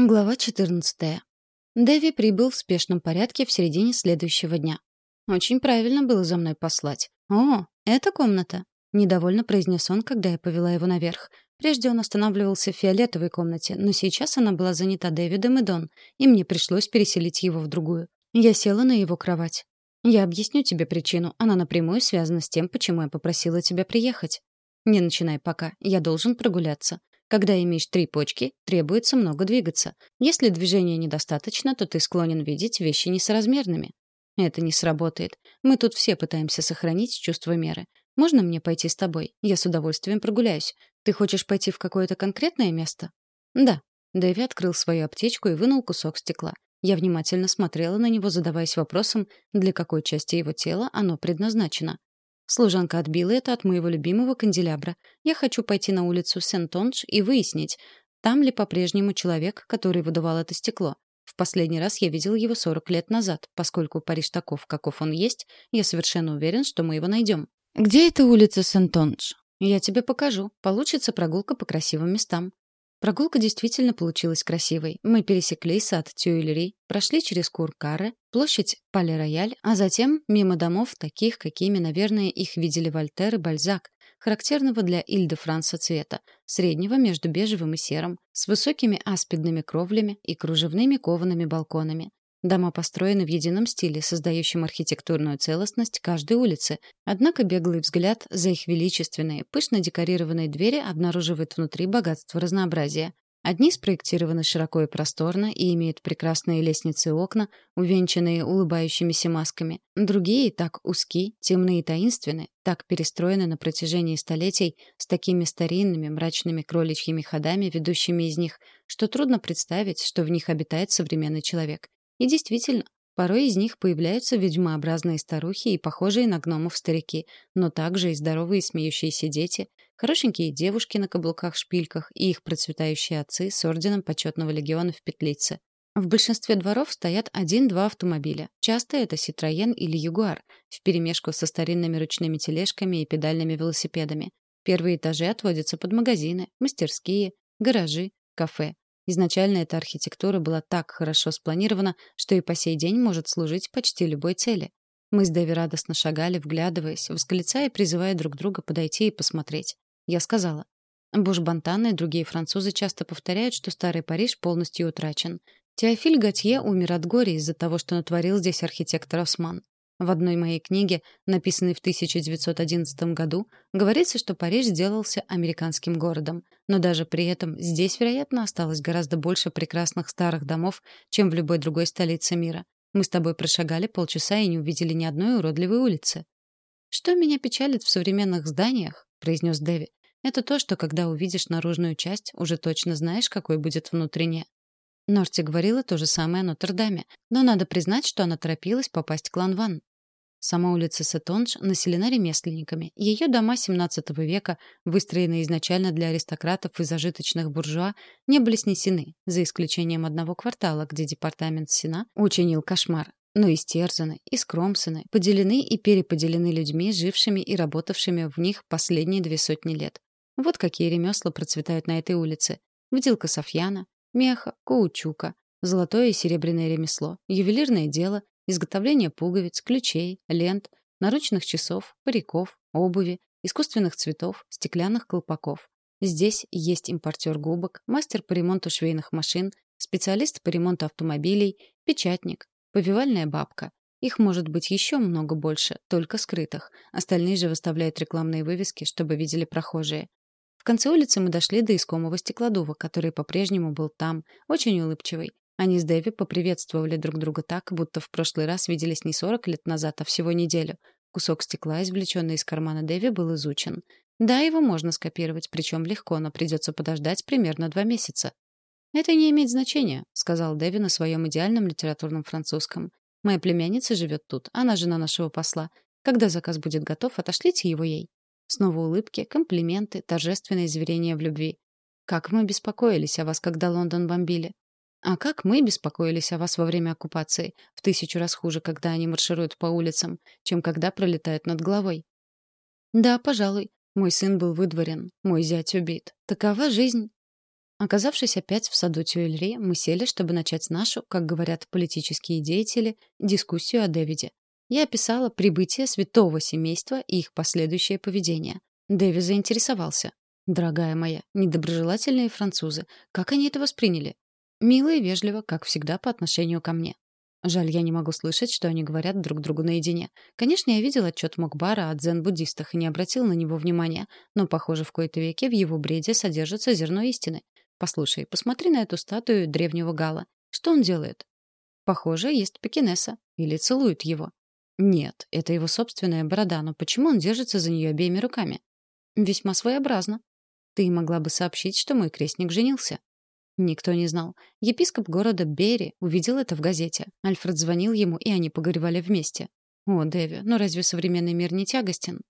Глава 14. Дэви прибыл в спешном порядке в середине следующего дня. Очень правильно было за мной послать. О, это комната, недовольно произнес он, когда я повела его наверх. Прежде он останавливался в фиолетовой комнате, но сейчас она была занята Дэвидом и Дон, и мне пришлось переселить его в другую. Я села на его кровать. Я объясню тебе причину. Она напрямую связана с тем, почему я попросила тебя приехать. Не начинай пока. Я должен прогуляться. Когда имеешь три почки, требуется много двигаться. Если движения недостаточно, то ты склонен видеть вещи несоразмерными. Это не сработает. Мы тут все пытаемся сохранить чувство меры. Можно мне пойти с тобой? Я с удовольствием прогуляюсь. Ты хочешь пойти в какое-то конкретное место? Да. Дэви открыл свою аптечку и вынул кусок стекла. Я внимательно смотрела на него, задаваясь вопросом, для какой части его тела оно предназначено. Служанка отбила это от моего любимого канделябра. Я хочу пойти на улицу Сент-Онж и выяснить, там ли по-прежнему человек, который выдувал это стекло. В последний раз я видел его 40 лет назад. Поскольку Париж таков, каков он есть, я совершенно уверен, что мы его найдем. Где эта улица Сент-Онж? Я тебе покажу. Получится прогулка по красивым местам. Прогулка действительно получилась красивой. Мы пересекли сад Тюильри, прошли через Куркаре, площадь Пале-Рояль, а затем мимо домов, таких, какими, наверное, их видели Вольтер и Бальзак, характерного для Иль-де-Франса цвета, среднего между бежевым и серым, с высокими аспидными кровлями и кружевными коваными балконами. Дома построены в едином стиле, создающем архитектурную целостность каждой улицы. Однако беглый взгляд за их величественные, пышно декорированные двери обнаруживает внутри богатство разнообразия. Одни спроектированы широко и просторно и имеют прекрасные лестницы и окна, увенчанные улыбающимися масками. Другие так узки, темные и таинственны, так перестроены на протяжении столетий с такими старинными мрачными кроличьими ходами, ведущими из них, что трудно представить, что в них обитает современный человек. И действительно, порой из них появляются ведьмообразные старухи и похожие на гномов старики, но также и здоровые смеющиеся дети, хорошенькие девушки на каблуках-шпильках и их процветающие отцы с орденом почетного легиона в петлице. В большинстве дворов стоят один-два автомобиля. Часто это Citroёn или Jaguar, вперемешку со старинными ручными тележками и педальными велосипедами. Первые этажи отводятся под магазины, мастерские, гаражи, кафе. Изначально эта архитектура была так хорошо спланирована, что и по сей день может служить почти любой цели. Мы с Дэви радостно шагали, вглядываясь, восклицая и призывая друг друга подойти и посмотреть. Я сказала. Буш-Бантан и другие французы часто повторяют, что старый Париж полностью утрачен. Теофиль Готье умер от горя из-за того, что натворил здесь архитектор Осман. В одной моей книге, написанной в 1911 году, говорится, что Париж сделался американским городом, но даже при этом здесь, вероятно, осталось гораздо больше прекрасных старых домов, чем в любой другой столице мира. Мы с тобой прошагали полчаса и не увидели ни одной уродливой улицы. Что меня печалит в современных зданиях, произнес Дэви. Это то, что когда увидишь наружную часть, уже точно знаешь, какой будет внутренняя. Норти говорила то же самое о Нотр-Даме, но надо признать, что она торопилась попасть к Ланван. Сама улица Сетонж населена ремесленниками. Ее дома XVII века, выстроенные изначально для аристократов и зажиточных буржуа, не были снесены, за исключением одного квартала, где департамент Сена учинил кошмар. Но истерзаны, искромсаны, поделены и переподелены людьми, жившими и работавшими в них последние две сотни лет. Вот какие ремесла процветают на этой улице. Выделка софьяна, меха, каучука, золотое и серебряное ремесло, ювелирное дело, изготовление пуговиц, ключей, лент, наручных часов, париков, обуви, искусственных цветов, стеклянных колпаков. Здесь есть импортер губок, мастер по ремонту швейных машин, специалист по ремонту автомобилей, печатник, повивальная бабка. Их может быть еще много больше, только скрытых. Остальные же выставляют рекламные вывески, чтобы видели прохожие. В конце улицы мы дошли до искомого стеклодува, который по-прежнему был там, очень улыбчивый. Они с Дэви поприветствовали друг друга так, будто в прошлый раз виделись не 40 лет назад, а всего неделю. Кусок стекла, извлеченный из кармана Дэви, был изучен. Да, его можно скопировать, причем легко, но придется подождать примерно два месяца. «Это не имеет значения», — сказал Дэви на своем идеальном литературном французском. «Моя племянница живет тут, она жена нашего посла. Когда заказ будет готов, отошлите его ей». Снова улыбки, комплименты, торжественные заверения в любви. «Как мы беспокоились о вас, когда Лондон бомбили. А как мы беспокоились о вас во время оккупации? В тысячу раз хуже, когда они маршируют по улицам, чем когда пролетают над головой. Да, пожалуй. Мой сын был выдворен, мой зять убит. Такова жизнь. Оказавшись опять в саду Тюэльри, мы сели, чтобы начать нашу, как говорят политические деятели, дискуссию о Дэвиде. Я описала прибытие святого семейства и их последующее поведение. Дэви заинтересовался. «Дорогая моя, недоброжелательные французы, как они это восприняли?» Мило и вежливо, как всегда, по отношению ко мне. Жаль, я не могу слышать, что они говорят друг другу наедине. Конечно, я видел отчет Мокбара о дзен-буддистах и не обратил на него внимания, но, похоже, в кои-то веке в его бреде содержится зерно истины. Послушай, посмотри на эту статую древнего Гала. Что он делает? Похоже, есть пекинеса. Или целует его. Нет, это его собственная борода, но почему он держится за нее обеими руками? Весьма своеобразно. Ты могла бы сообщить, что мой крестник женился. Никто не знал. Епископ города Бери увидел это в газете. Альфред звонил ему, и они погоревали вместе. О, Дэви, ну разве современный мир не тягостен?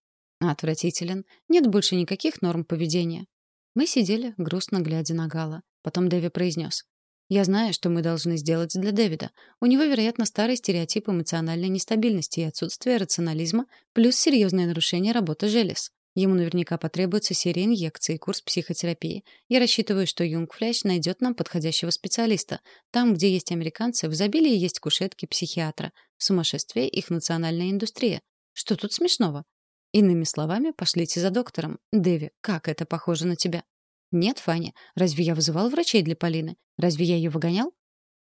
Отвратителен. Нет больше никаких норм поведения. Мы сидели, грустно глядя на Гала. Потом Дэви произнес. «Я знаю, что мы должны сделать для Дэвида. У него, вероятно, старый стереотип эмоциональной нестабильности и отсутствие рационализма, плюс серьезное нарушение работы желез. Ему наверняка потребуется серия инъекций и курс психотерапии. Я рассчитываю, что Юнгфляш найдет нам подходящего специалиста. Там, где есть американцы, в изобилии есть кушетки психиатра. Сумасшествие — их национальная индустрия. Что тут смешного? Иными словами, пошлите за доктором. Дэви, как это похоже на тебя? Нет, Фаня, разве я вызывал врачей для Полины? Разве я ее выгонял?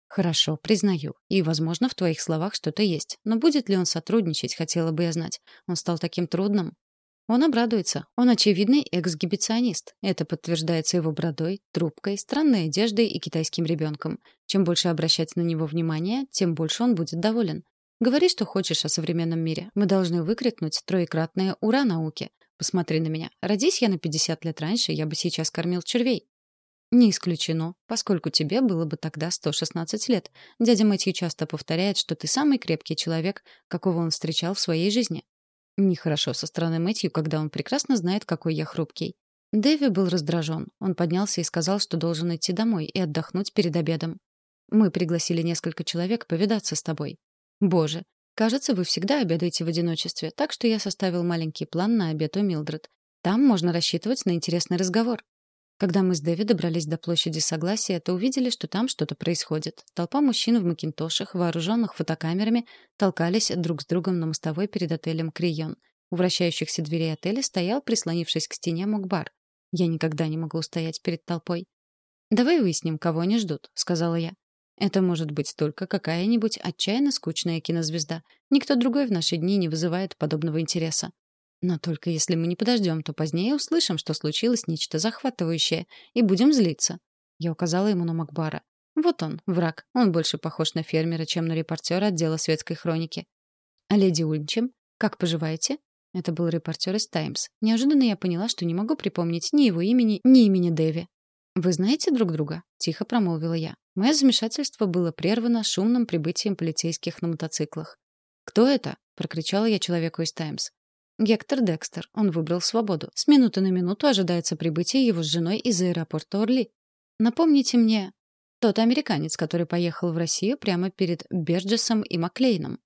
Хорошо, признаю. И, возможно, в твоих словах что-то есть. Но будет ли он сотрудничать, хотела бы я знать. Он стал таким трудным. Он обрадуется. Он очевидный эксгибиционист. Это подтверждается его бородой, трубкой, странной одеждой и китайским ребенком. Чем больше обращать на него внимание, тем больше он будет доволен. Говори, что хочешь о современном мире. Мы должны выкрикнуть троекратное «Ура!» науке. Посмотри на меня. Родись я на 50 лет раньше, я бы сейчас кормил червей. Не исключено, поскольку тебе было бы тогда 116 лет. Дядя Мэтью часто повторяет, что ты самый крепкий человек, какого он встречал в своей жизни. Нехорошо со стороны Мэтью, когда он прекрасно знает, какой я хрупкий. Дэви был раздражен. Он поднялся и сказал, что должен идти домой и отдохнуть перед обедом. Мы пригласили несколько человек повидаться с тобой. Боже, кажется, вы всегда обедаете в одиночестве, так что я составил маленький план на обед у Милдред. Там можно рассчитывать на интересный разговор. Когда мы с Дэви добрались до площади Согласия, то увидели, что там что-то происходит. Толпа мужчин в макинтошах, вооруженных фотокамерами, толкались друг с другом на мостовой перед отелем Крион. У вращающихся дверей отеля стоял, прислонившись к стене, Мукбар. Я никогда не могу устоять перед толпой. «Давай выясним, кого они ждут», — сказала я. Это может быть только какая-нибудь отчаянно скучная кинозвезда. Никто другой в наши дни не вызывает подобного интереса. Но только если мы не подождем, то позднее услышим, что случилось нечто захватывающее, и будем злиться. Я указала ему на Макбара. Вот он, враг. Он больше похож на фермера, чем на репортера отдела светской хроники. А леди Ульчем, как поживаете? Это был репортер из «Таймс». Неожиданно я поняла, что не могу припомнить ни его имени, ни имени Дэви. «Вы знаете друг друга?» — тихо промолвила я. Мое замешательство было прервано шумным прибытием полицейских на мотоциклах. «Кто это?» — прокричала я человеку из «Таймс». Гектор Декстер. Он выбрал свободу. С минуты на минуту ожидается прибытие его с женой из аэропорта Орли. Напомните мне тот американец, который поехал в Россию прямо перед Берджесом и Маклейном.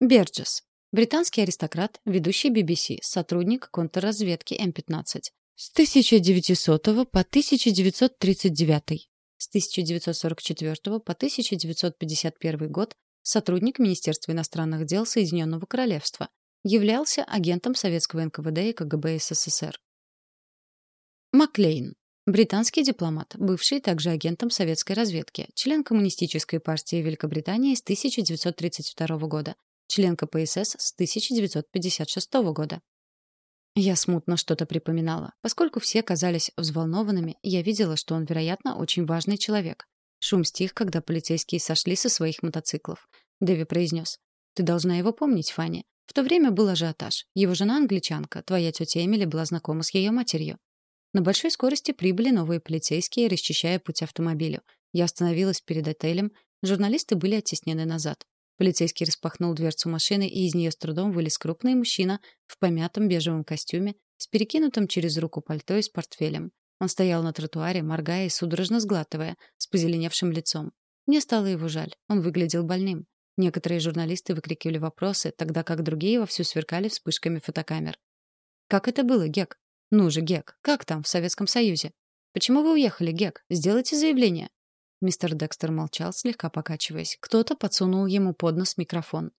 Берджес. Британский аристократ, ведущий BBC, сотрудник контрразведки М-15. С 1900 по 1939. С 1944 по 1951 год сотрудник Министерства иностранных дел Соединенного Королевства являлся агентом советского НКВД и КГБ СССР. Маклейн. Британский дипломат, бывший также агентом советской разведки, член Коммунистической партии Великобритании с 1932 года, член КПСС с 1956 года. Я смутно что-то припоминала. Поскольку все казались взволнованными, я видела, что он, вероятно, очень важный человек. Шум стих, когда полицейские сошли со своих мотоциклов. Дэви произнес. «Ты должна его помнить, Фанни. В то время был ажиотаж. Его жена англичанка, твоя тетя Эмили была знакома с ее матерью. На большой скорости прибыли новые полицейские, расчищая путь автомобилю. Я остановилась перед отелем. Журналисты были оттеснены назад. Полицейский распахнул дверцу машины, и из нее с трудом вылез крупный мужчина в помятом бежевом костюме с перекинутым через руку пальто и с портфелем. Он стоял на тротуаре, моргая и судорожно сглатывая, с позеленевшим лицом. Мне стало его жаль. Он выглядел больным. Некоторые журналисты выкрикивали вопросы, тогда как другие вовсю сверкали вспышками фотокамер. «Как это было, Гек? Ну же, Гек, как там, в Советском Союзе?» Почему вы уехали, Гек? Сделайте заявление. Мистер Декстер молчал, слегка покачиваясь. Кто-то подсунул ему под нос микрофон.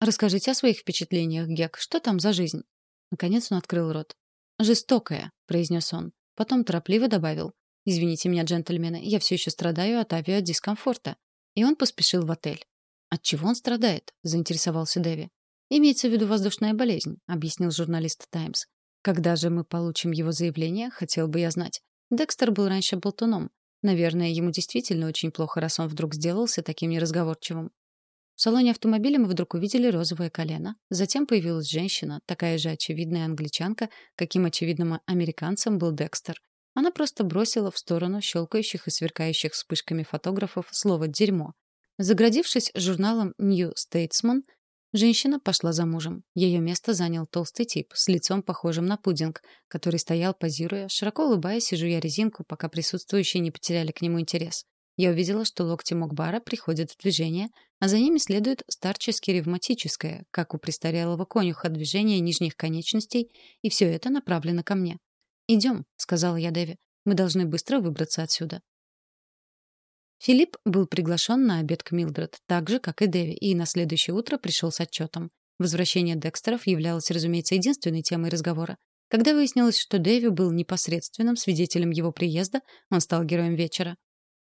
Расскажите о своих впечатлениях, Гек. Что там за жизнь? Наконец он открыл рот. Жестокая, произнес он. Потом торопливо добавил: Извините меня, джентльмены, я все еще страдаю от авиадискомфорта. И он поспешил в отель. От чего он страдает? заинтересовался Дэви. Имеется в виду воздушная болезнь, объяснил журналист Таймс. Когда же мы получим его заявление, хотел бы я знать. Декстер был раньше болтуном. Наверное, ему действительно очень плохо, раз он вдруг сделался таким неразговорчивым. В салоне автомобиля мы вдруг увидели розовое колено. Затем появилась женщина, такая же очевидная англичанка, каким очевидным американцем был Декстер. Она просто бросила в сторону щелкающих и сверкающих вспышками фотографов слово «дерьмо». Заградившись журналом New Statesman, Женщина пошла за мужем. Ее место занял толстый тип с лицом похожим на пудинг, который стоял позируя, широко улыбаясь и жуя резинку, пока присутствующие не потеряли к нему интерес. Я увидела, что локти Мокбара приходят в движение, а за ними следует старчески ревматическое, как у престарелого конюха, движение нижних конечностей, и все это направлено ко мне. «Идем», — сказала я Дэви. «Мы должны быстро выбраться отсюда». Филипп был приглашен на обед к Милдред, так же, как и Дэви, и на следующее утро пришел с отчетом. Возвращение Декстеров являлось, разумеется, единственной темой разговора. Когда выяснилось, что Дэви был непосредственным свидетелем его приезда, он стал героем вечера.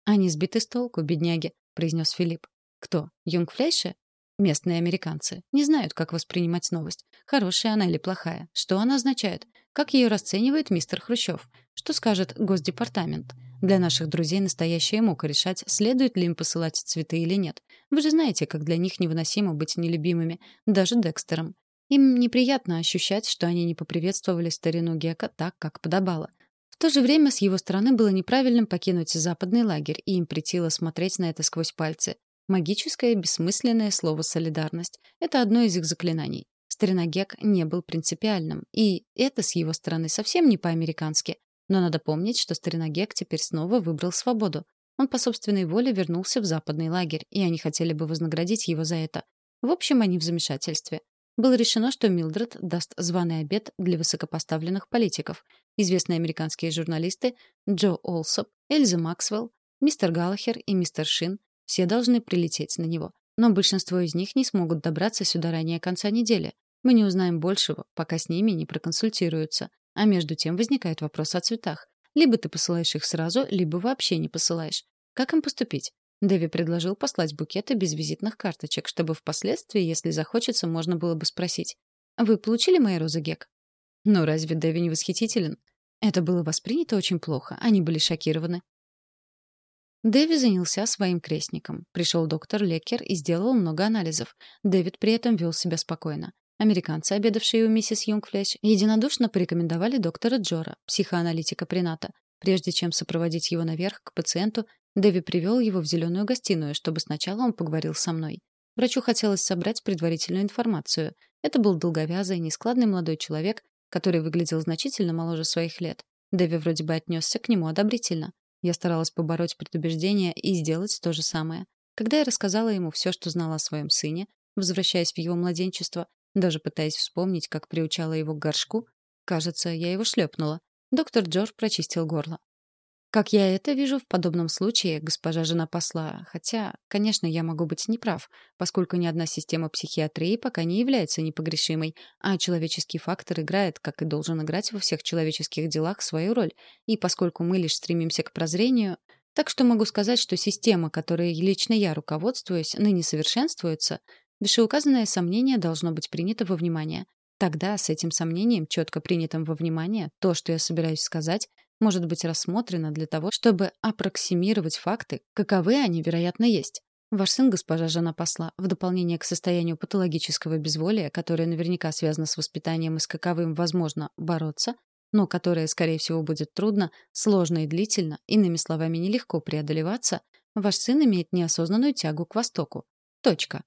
«Они сбиты с толку, бедняги», — произнес Филипп. «Кто? Юнгфлейше?» Местные американцы не знают, как воспринимать новость. Хорошая она или плохая. Что она означает? Как ее расценивает мистер Хрущев? Что скажет Госдепартамент? Для наших друзей настоящая мука решать, следует ли им посылать цветы или нет. Вы же знаете, как для них невыносимо быть нелюбимыми, даже Декстером. Им неприятно ощущать, что они не поприветствовали старину Гека так, как подобало. В то же время с его стороны было неправильным покинуть западный лагерь, и им претило смотреть на это сквозь пальцы. Магическое бессмысленное слово «солидарность» — это одно из их заклинаний. Старина Гек не был принципиальным, и это с его стороны совсем не по-американски. Но надо помнить, что старина Гек теперь снова выбрал свободу. Он по собственной воле вернулся в западный лагерь, и они хотели бы вознаградить его за это. В общем, они в замешательстве. Было решено, что Милдред даст званый обед для высокопоставленных политиков. Известные американские журналисты Джо Олсоп, Эльза Максвелл, мистер Галлахер и мистер Шин все должны прилететь на него. Но большинство из них не смогут добраться сюда ранее конца недели. Мы не узнаем большего, пока с ними не проконсультируются. А между тем возникает вопрос о цветах. Либо ты посылаешь их сразу, либо вообще не посылаешь. Как им поступить? Дэви предложил послать букеты без визитных карточек, чтобы впоследствии, если захочется, можно было бы спросить. «Вы получили мои розы, Гек?» «Ну, разве Дэви не восхитителен?» Это было воспринято очень плохо. Они были шокированы. Дэви занялся своим крестником. Пришел доктор Лекер и сделал много анализов. Дэвид при этом вел себя спокойно. Американцы, обедавшие у миссис Юнгфлеш, единодушно порекомендовали доктора Джора, психоаналитика Прината. Прежде чем сопроводить его наверх к пациенту, Дэви привел его в зеленую гостиную, чтобы сначала он поговорил со мной. Врачу хотелось собрать предварительную информацию. Это был долговязый, нескладный молодой человек, который выглядел значительно моложе своих лет. Дэви вроде бы отнесся к нему одобрительно. Я старалась побороть предубеждения и сделать то же самое. Когда я рассказала ему все, что знала о своем сыне, возвращаясь в его младенчество, даже пытаясь вспомнить, как приучала его к горшку, кажется, я его шлепнула. Доктор Джордж прочистил горло. Как я это вижу в подобном случае, госпожа жена посла, хотя, конечно, я могу быть неправ, поскольку ни одна система психиатрии пока не является непогрешимой, а человеческий фактор играет, как и должен играть во всех человеческих делах, свою роль, и поскольку мы лишь стремимся к прозрению, так что могу сказать, что система, которой лично я руководствуюсь, ныне совершенствуется, вышеуказанное сомнение должно быть принято во внимание. Тогда с этим сомнением, четко принятым во внимание, то, что я собираюсь сказать, может быть рассмотрено для того, чтобы аппроксимировать факты, каковы они, вероятно, есть. Ваш сын, госпожа жена посла, в дополнение к состоянию патологического безволия, которое наверняка связано с воспитанием и с каковым возможно бороться, но которое, скорее всего, будет трудно, сложно и длительно, иными словами, нелегко преодолеваться, ваш сын имеет неосознанную тягу к Востоку. Точка.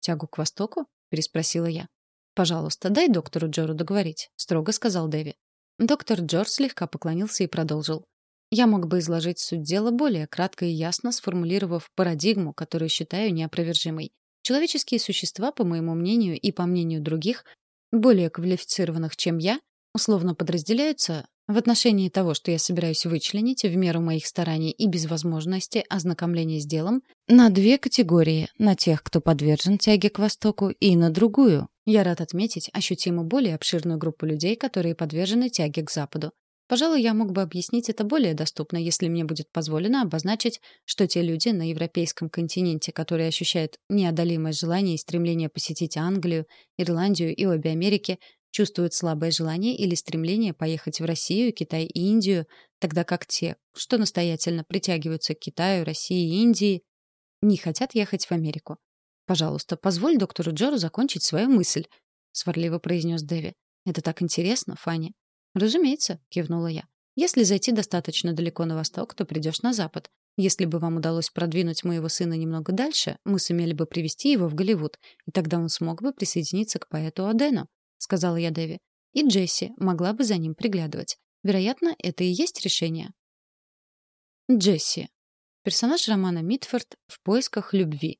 «Тягу к Востоку?» — переспросила я. «Пожалуйста, дай доктору Джору договорить», — строго сказал Дэви. Доктор Джордж слегка поклонился и продолжил. Я мог бы изложить суть дела более кратко и ясно, сформулировав парадигму, которую считаю неопровержимой. Человеческие существа, по моему мнению и по мнению других, более квалифицированных, чем я, условно подразделяются В отношении того, что я собираюсь вычленить в меру моих стараний и без возможности ознакомления с делом, на две категории — на тех, кто подвержен тяге к Востоку, и на другую. Я рад отметить ощутимо более обширную группу людей, которые подвержены тяге к Западу. Пожалуй, я мог бы объяснить это более доступно, если мне будет позволено обозначить, что те люди на европейском континенте, которые ощущают неодолимое желание и стремление посетить Англию, Ирландию и обе Америки, чувствуют слабое желание или стремление поехать в Россию, Китай и Индию, тогда как те, что настоятельно притягиваются к Китаю, России и Индии, не хотят ехать в Америку. «Пожалуйста, позволь доктору Джору закончить свою мысль», — сварливо произнес Дэви. «Это так интересно, Фанни. «Разумеется», — кивнула я. «Если зайти достаточно далеко на восток, то придешь на запад. Если бы вам удалось продвинуть моего сына немного дальше, мы сумели бы привести его в Голливуд, и тогда он смог бы присоединиться к поэту Одену», — сказала я Дэви. «И Джесси могла бы за ним приглядывать. Вероятно, это и есть решение». Джесси. Персонаж романа Митфорд «В поисках любви».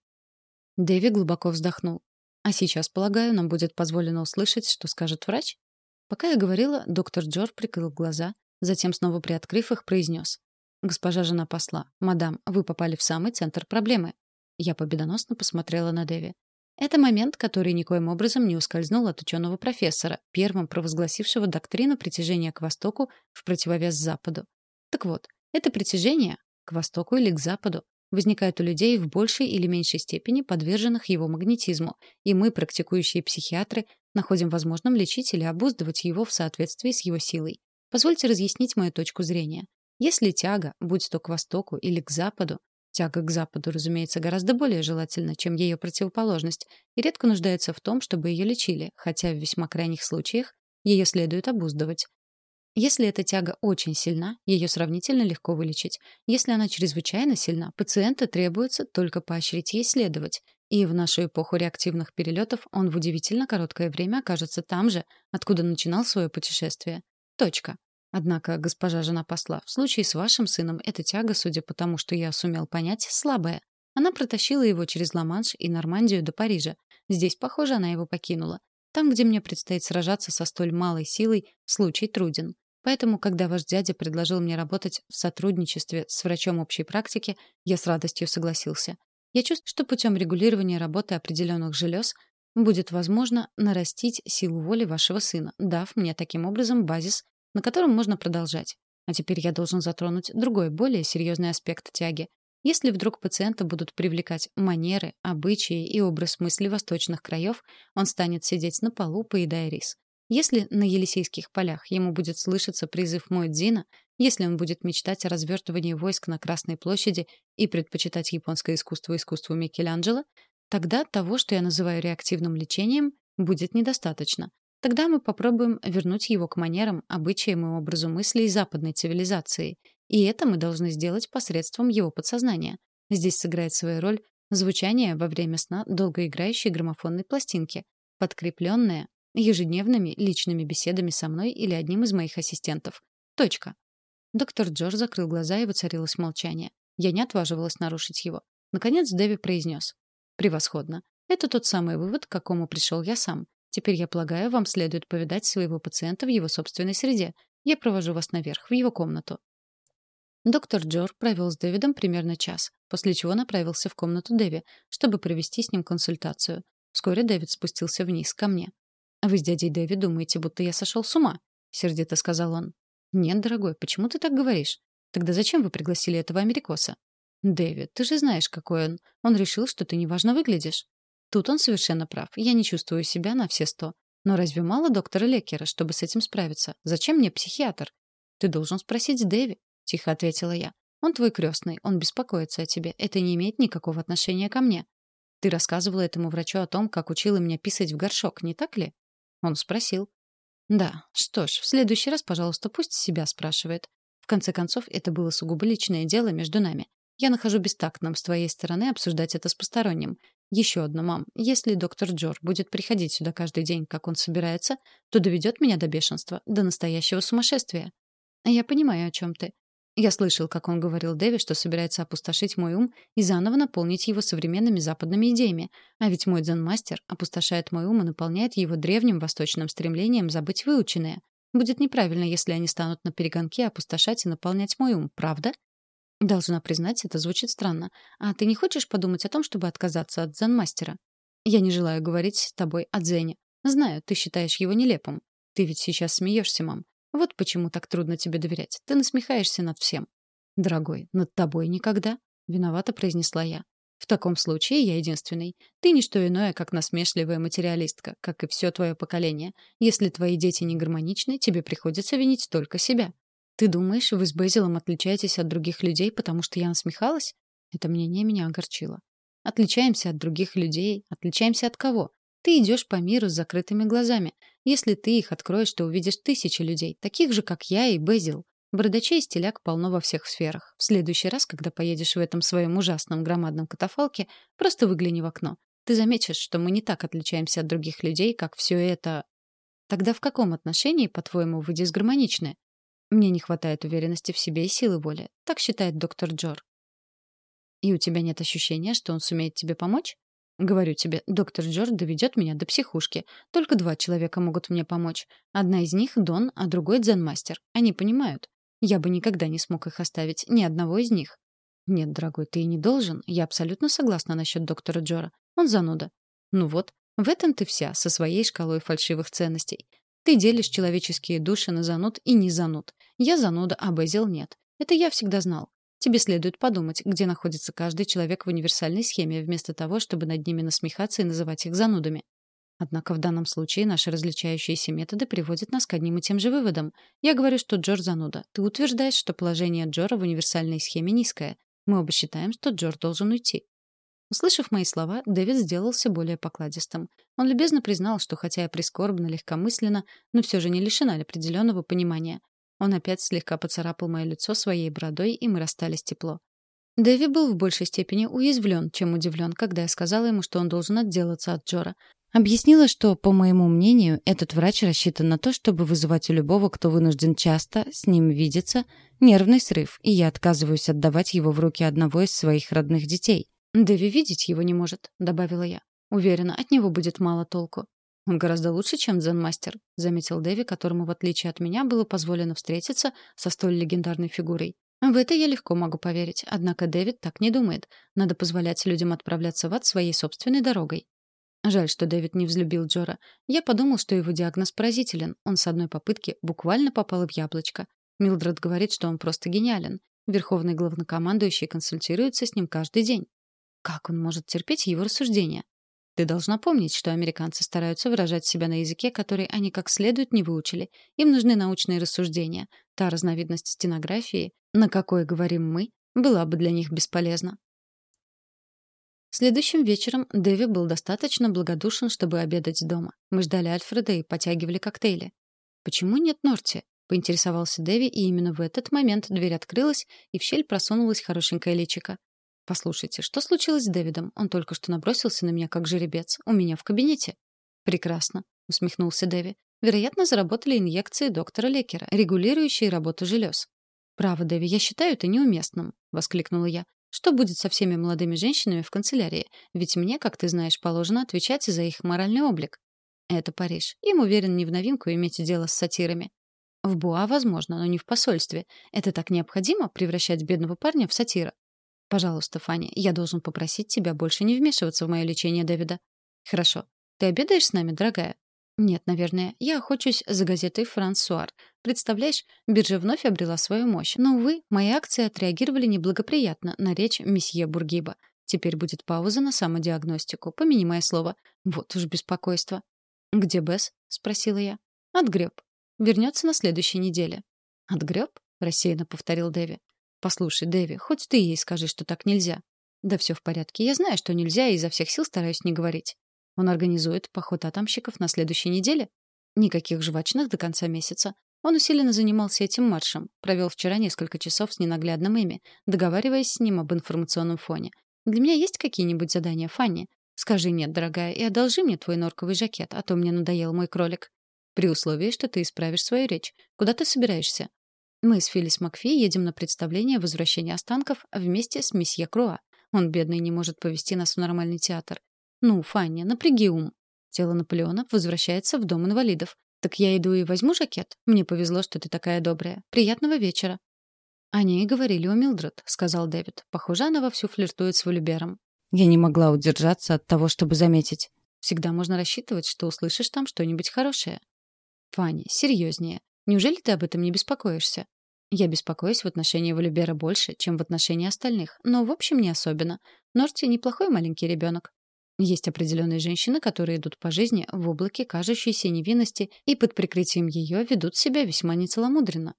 Дэви глубоко вздохнул. «А сейчас, полагаю, нам будет позволено услышать, что скажет врач?» Пока я говорила, доктор Джор прикрыл глаза, затем, снова приоткрыв их, произнес. «Госпожа жена посла, мадам, вы попали в самый центр проблемы». Я победоносно посмотрела на Деви. Это момент, который никоим образом не ускользнул от ученого профессора, первым провозгласившего доктрину притяжения к востоку в противовес западу. Так вот, это притяжение к востоку или к западу возникает у людей в большей или меньшей степени подверженных его магнетизму, и мы, практикующие психиатры, находим возможным лечить или обуздывать его в соответствии с его силой. Позвольте разъяснить мою точку зрения. Если тяга, будь то к востоку или к западу, тяга к западу, разумеется, гораздо более желательна, чем ее противоположность, и редко нуждается в том, чтобы ее лечили, хотя в весьма крайних случаях ее следует обуздывать. Если эта тяга очень сильна, ее сравнительно легко вылечить. Если она чрезвычайно сильна, пациента требуется только поощрить ей следовать. И в нашу эпоху реактивных перелетов он в удивительно короткое время окажется там же, откуда начинал свое путешествие. Точка. Однако, госпожа жена посла, в случае с вашим сыном эта тяга, судя по тому, что я сумел понять, слабая. Она протащила его через Ла-Манш и Нормандию до Парижа. Здесь, похоже, она его покинула. Там, где мне предстоит сражаться со столь малой силой, случай труден. Поэтому, когда ваш дядя предложил мне работать в сотрудничестве с врачом общей практики, я с радостью согласился. Я чувствую, что путем регулирования работы определенных желез будет возможно нарастить силу воли вашего сына, дав мне таким образом базис, на котором можно продолжать. А теперь я должен затронуть другой, более серьезный аспект тяги. Если вдруг пациента будут привлекать манеры, обычаи и образ мысли восточных краев, он станет сидеть на полу, поедая рис. Если на Елисейских полях ему будет слышаться призыв Муэдзина, если он будет мечтать о развертывании войск на Красной площади и предпочитать японское искусство искусству Микеланджело, тогда того, что я называю реактивным лечением, будет недостаточно. Тогда мы попробуем вернуть его к манерам, обычаям и образу мысли западной цивилизации. И это мы должны сделать посредством его подсознания. Здесь сыграет свою роль звучание во время сна долгоиграющей граммофонной пластинки, подкрепленное ежедневными личными беседами со мной или одним из моих ассистентов. Точка. Доктор Джордж закрыл глаза, и воцарилось молчание. Я не отваживалась нарушить его. Наконец Дэви произнес. «Превосходно. Это тот самый вывод, к какому пришел я сам. Теперь, я полагаю, вам следует повидать своего пациента в его собственной среде. Я провожу вас наверх, в его комнату». Доктор Джор провел с Дэвидом примерно час, после чего направился в комнату Дэви, чтобы провести с ним консультацию. Вскоре Дэвид спустился вниз ко мне. «Вы с дядей Дэви думаете, будто я сошел с ума?» — сердито сказал он. «Нет, дорогой, почему ты так говоришь? Тогда зачем вы пригласили этого америкоса?» «Дэвид, ты же знаешь, какой он. Он решил, что ты неважно выглядишь». Тут он совершенно прав. Я не чувствую себя на все сто. Но разве мало доктора Лекера, чтобы с этим справиться? Зачем мне психиатр? Ты должен спросить Дэви, тихо ответила я. Он твой крестный, он беспокоится о тебе. Это не имеет никакого отношения ко мне. Ты рассказывала этому врачу о том, как учила меня писать в горшок, не так ли? Он спросил. Да, что ж, в следующий раз, пожалуйста, пусть себя спрашивает. В конце концов, это было сугубо личное дело между нами. Я нахожу бестактным с твоей стороны обсуждать это с посторонним. Еще одно, мам. Если доктор Джор будет приходить сюда каждый день, как он собирается, то доведет меня до бешенства, до настоящего сумасшествия. Я понимаю, о чем ты. Я слышал, как он говорил Дэви, что собирается опустошить мой ум и заново наполнить его современными западными идеями. А ведь мой дзен-мастер опустошает мой ум и наполняет его древним восточным стремлением забыть выученное. Будет неправильно, если они станут на перегонке опустошать и наполнять мой ум, правда? Должна признать, это звучит странно. А ты не хочешь подумать о том, чтобы отказаться от дзен-мастера? Я не желаю говорить с тобой о дзене. Знаю, ты считаешь его нелепым. Ты ведь сейчас смеешься, мам. Вот почему так трудно тебе доверять. Ты насмехаешься над всем. Дорогой, над тобой никогда, виновато произнесла я. В таком случае я единственный. Ты не что иное, как насмешливая материалистка, как и все твое поколение. Если твои дети не гармоничны, тебе приходится винить только себя. Ты думаешь, вы с Бэзилом отличаетесь от других людей, потому что я насмехалась? Это мнение меня огорчило. Отличаемся от других людей, отличаемся от кого? Ты идешь по миру с закрытыми глазами. Если ты их откроешь, то увидишь тысячи людей, таких же, как я и Бэзил. Бородачей и стиляк полно во всех сферах. В следующий раз, когда поедешь в этом своем ужасном громадном катафалке, просто выгляни в окно. Ты заметишь, что мы не так отличаемся от других людей, как все это... Тогда в каком отношении, по-твоему, вы дисгармоничны? Мне не хватает уверенности в себе и силы воли. Так считает доктор Джор. И у тебя нет ощущения, что он сумеет тебе помочь? Говорю тебе, доктор Джор доведет меня до психушки. Только два человека могут мне помочь. Одна из них — Дон, а другой — дзен-мастер. Они понимают. Я бы никогда не смог их оставить, ни одного из них. Нет, дорогой, ты и не должен. Я абсолютно согласна насчет доктора Джора. Он зануда. Ну вот, в этом ты вся, со своей шкалой фальшивых ценностей. Ты делишь человеческие души на зануд и не зануд. Я зануда, а Безил нет. Это я всегда знал. Тебе следует подумать, где находится каждый человек в универсальной схеме, вместо того, чтобы над ними насмехаться и называть их занудами. Однако в данном случае наши различающиеся методы приводят нас к одним и тем же выводам. Я говорю, что Джор зануда. Ты утверждаешь, что положение Джора в универсальной схеме низкое. Мы оба считаем, что Джор должен уйти. Услышав мои слова, Дэвид сделался более покладистым. Он любезно признал, что хотя я прискорбно, легкомысленно, но все же не лишена определенного понимания. Он опять слегка поцарапал мое лицо своей бородой, и мы расстались тепло. Дэви был в большей степени уязвлен, чем удивлен, когда я сказала ему, что он должен отделаться от Джора. Объяснила, что, по моему мнению, этот врач рассчитан на то, чтобы вызывать у любого, кто вынужден часто с ним видеться, нервный срыв, и я отказываюсь отдавать его в руки одного из своих родных детей. «Дэви видеть его не может», — добавила я. «Уверена, от него будет мало толку». «Он гораздо лучше, чем дзен-мастер», — заметил Дэви, которому, в отличие от меня, было позволено встретиться со столь легендарной фигурой. В это я легко могу поверить, однако Дэвид так не думает. Надо позволять людям отправляться в ад своей собственной дорогой. Жаль, что Дэвид не взлюбил Джора. Я подумал, что его диагноз поразителен. Он с одной попытки буквально попал в яблочко. Милдред говорит, что он просто гениален. Верховный главнокомандующий консультируется с ним каждый день. Как он может терпеть его рассуждения? Ты должна помнить, что американцы стараются выражать себя на языке, который они как следует не выучили. Им нужны научные рассуждения. Та разновидность стенографии, на какой говорим мы, была бы для них бесполезна. Следующим вечером Дэви был достаточно благодушен, чтобы обедать дома. Мы ждали Альфреда и потягивали коктейли. «Почему нет Норти?» — поинтересовался Дэви, и именно в этот момент дверь открылась, и в щель просунулась хорошенькая личика. Послушайте, что случилось с Дэвидом? Он только что набросился на меня как жеребец. У меня в кабинете. Прекрасно, усмехнулся Дэви. Вероятно, заработали инъекции доктора Лекера, регулирующие работу желез. Право, Дэви, я считаю это неуместным, воскликнула я. Что будет со всеми молодыми женщинами в канцелярии? Ведь мне, как ты знаешь, положено отвечать за их моральный облик. Это Париж. Им, уверен, не в новинку иметь дело с сатирами. В Буа возможно, но не в посольстве. Это так необходимо превращать бедного парня в сатира. Пожалуйста, Фанни, я должен попросить тебя больше не вмешиваться в мое лечение Дэвида. Хорошо. Ты обедаешь с нами, дорогая? Нет, наверное. Я охочусь за газетой «Франсуар». Представляешь, биржа вновь обрела свою мощь. Но, увы, мои акции отреагировали неблагоприятно на речь месье Бургиба. Теперь будет пауза на самодиагностику. Помяни мое слово. Вот уж беспокойство. «Где Бесс?» — спросила я. «Отгреб. Вернется на следующей неделе». «Отгреб?» — рассеянно повторил Дэви. Послушай, Дэви, хоть ты ей скажи, что так нельзя. Да все в порядке. Я знаю, что нельзя, и изо всех сил стараюсь не говорить. Он организует поход атомщиков на следующей неделе. Никаких жвачных до конца месяца. Он усиленно занимался этим маршем. Провел вчера несколько часов с ненаглядным ими, договариваясь с ним об информационном фоне. Для меня есть какие-нибудь задания, Фанни? Скажи нет, дорогая, и одолжи мне твой норковый жакет, а то мне надоел мой кролик. При условии, что ты исправишь свою речь. Куда ты собираешься? Мы с Филлис Макфи едем на представление возвращения останков вместе с месье Круа. Он, бедный, не может повести нас в нормальный театр. Ну, Фанни, напряги ум. Тело Наполеона возвращается в дом инвалидов. «Так я иду и возьму жакет. Мне повезло, что ты такая добрая. Приятного вечера». «Они и говорили у Милдред», — сказал Дэвид. «Похоже, она вовсю флиртует с Валюбером». Я не могла удержаться от того, чтобы заметить. Всегда можно рассчитывать, что услышишь там что-нибудь хорошее. Фанни, серьезнее. Неужели ты об этом не беспокоишься? Я беспокоюсь в отношении Валюбера больше, чем в отношении остальных, но в общем не особенно. Норти неплохой маленький ребенок. Есть определенные женщины, которые идут по жизни в облаке кажущейся невинности и под прикрытием ее ведут себя весьма нецеломудренно.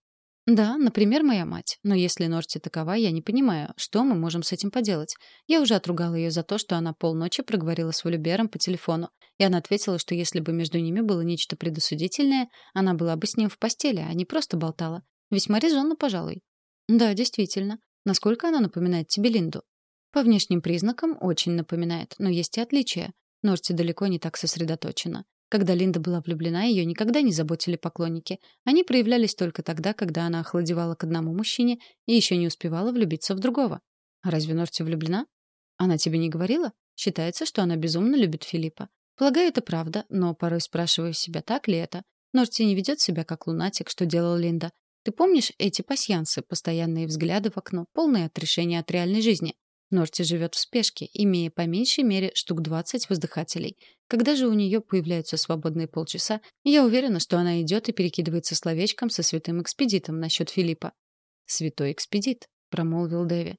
Да, например, моя мать. Но если Норти такова, я не понимаю, что мы можем с этим поделать. Я уже отругала ее за то, что она полночи проговорила с Валюбером по телефону, и она ответила, что если бы между ними было нечто предосудительное, она была бы с ним в постели, а не просто болтала. Весьма резонно, пожалуй. Да, действительно. Насколько она напоминает тебе Линду? По внешним признакам очень напоминает, но есть и отличия. Норти далеко не так сосредоточена. Когда Линда была влюблена, ее никогда не заботили поклонники. Они проявлялись только тогда, когда она охладевала к одному мужчине и еще не успевала влюбиться в другого. А разве Норти влюблена? Она тебе не говорила? Считается, что она безумно любит Филиппа. Полагаю, это правда, но порой спрашиваю себя, так ли это. Норти не ведет себя как лунатик, что делала Линда. Ты помнишь эти пасьянсы, постоянные взгляды в окно, полные отрешения от реальной жизни? Норти живет в спешке, имея по меньшей мере штук 20 воздыхателей. Когда же у нее появляются свободные полчаса, я уверена, что она идет и перекидывается словечком со святым экспедитом насчет Филиппа. «Святой экспедит», — промолвил Дэви.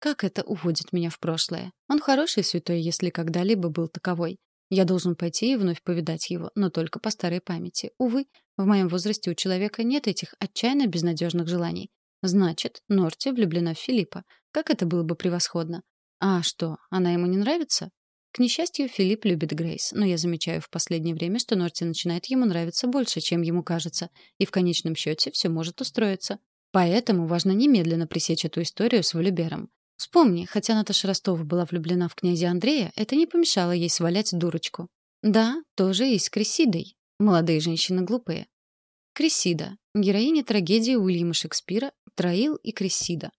«Как это уводит меня в прошлое? Он хороший святой, если когда-либо был таковой. Я должен пойти и вновь повидать его, но только по старой памяти. Увы, в моем возрасте у человека нет этих отчаянно безнадежных желаний. Значит, Норти влюблена в Филиппа. Как это было бы превосходно. А что, она ему не нравится? К несчастью, Филипп любит Грейс, но я замечаю в последнее время, что Норти начинает ему нравиться больше, чем ему кажется, и в конечном счете все может устроиться. Поэтому важно немедленно пресечь эту историю с Валюбером. Вспомни, хотя Наташа Ростова была влюблена в князя Андрея, это не помешало ей свалять дурочку. Да, тоже и с Крисидой. Молодые женщины глупые. Крисида. Героиня трагедии Уильяма Шекспира Троил и Крессида.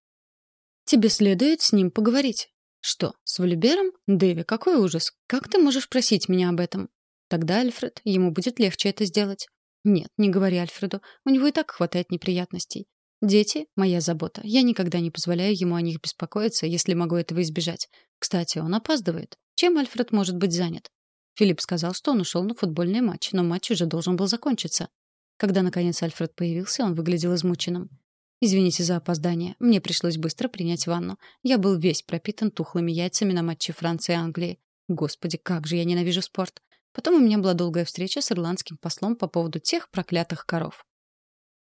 Тебе следует с ним поговорить. Что, с Валюбером? Дэви, какой ужас. Как ты можешь просить меня об этом? Тогда, Альфред, ему будет легче это сделать. Нет, не говори Альфреду. У него и так хватает неприятностей. Дети — моя забота. Я никогда не позволяю ему о них беспокоиться, если могу этого избежать. Кстати, он опаздывает. Чем Альфред может быть занят? Филипп сказал, что он ушел на футбольный матч, но матч уже должен был закончиться. Когда, наконец, Альфред появился, он выглядел измученным. Извините за опоздание. Мне пришлось быстро принять ванну. Я был весь пропитан тухлыми яйцами на матче Франции и Англии. Господи, как же я ненавижу спорт. Потом у меня была долгая встреча с ирландским послом по поводу тех проклятых коров.